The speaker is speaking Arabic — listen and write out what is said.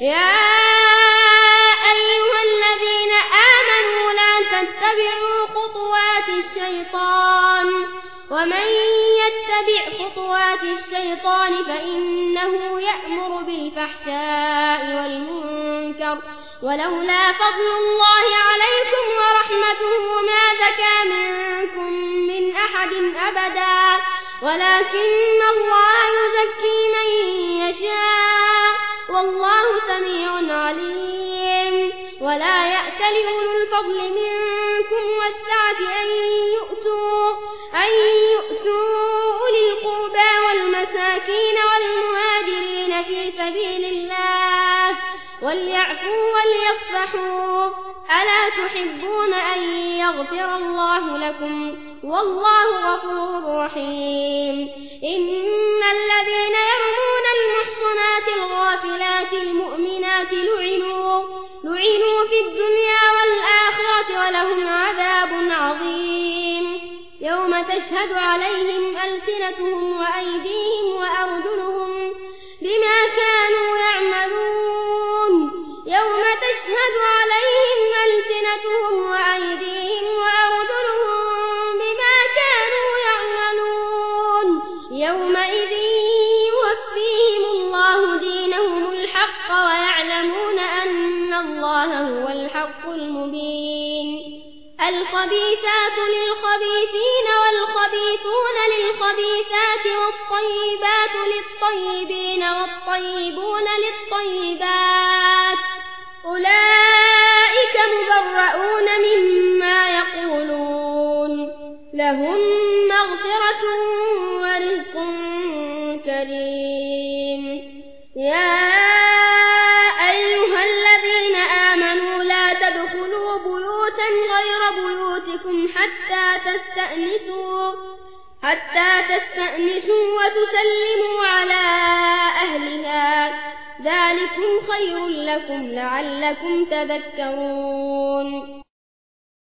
يا أيها الذين آمنوا لا تتبعوا خطوات الشيطان ومن يتبع خطوات الشيطان فإنه يأمر بالفحشاء والمنكر ولولا فضل الله عليكم ورحمته ما ذكى منكم من أحد أبدا ولكن الله سميع عليم. ولا يأتل أولو الفضل منكم والسعة أن يؤتوا, أن يؤتوا أولي القربى والمساكين والمهاجرين في سبيل الله. وليعفوا وليصفحوا ألا تحبون أن يغفر الله لكم؟ والله غفور رحيم. إن الذين يرمون المحصنات الغافلات المؤمنات لعنوا, لعنوا في الدنيا والآخرة ولهم عذاب عظيم. يوم تشهد عليهم ألسنتهم وأيديهم وأرجلهم بما كانوا يعملون. يوم تشهد عليهم ألسنتهم وأيديهم وأرجلهم بما كانوا يعملون. يومئذ يوفيهم الله دينهم الحق ويعلمون أن الله هو الحق المبين. الخبيثات للخبيثين والخبيثون للخبيثات والطيبات للطيبين والطيبون للطيبات. أولئك مبرؤون مما يقولون. لهم مغفرة ورزق كريم. بيوتا غير بيوتكم حتى تستأنسوا حتى تستأنسوا وتسلموا على أهلها. ذلكم خير لكم لعلكم تذكرون.